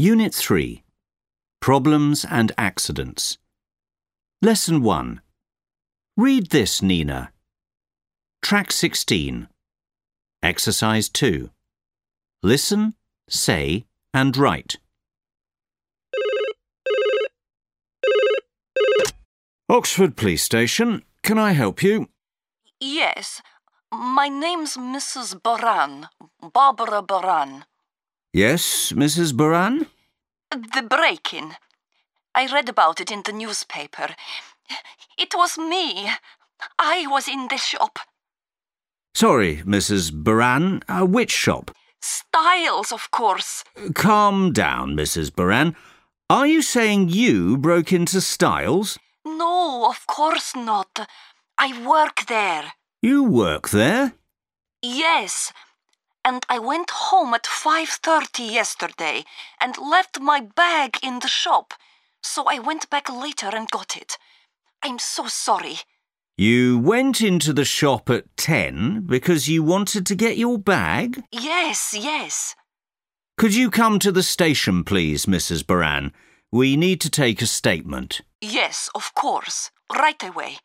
Unit 3 Problems and Accidents. Lesson 1. Read this, Nina. Track 16. Exercise 2. Listen, say, and write. Oxford Police Station. Can I help you? Yes, my name's Mrs. Boran, Barbara Boran. Yes, Mrs. Buran? The break in. I read about it in the newspaper. It was me. I was in the shop. Sorry, Mrs. Buran. Uh, which shop? Styles, of course. Calm down, Mrs. Buran. Are you saying you broke into Styles? No, of course not. I work there. You work there? Yes. And I went home at 5:30 yesterday and left my bag in the shop. So I went back later and got it. I'm so sorry. You went into the shop at 10 because you wanted to get your bag? Yes, yes. Could you come to the station, please, Mrs. Buran? We need to take a statement. Yes, of course. Right away.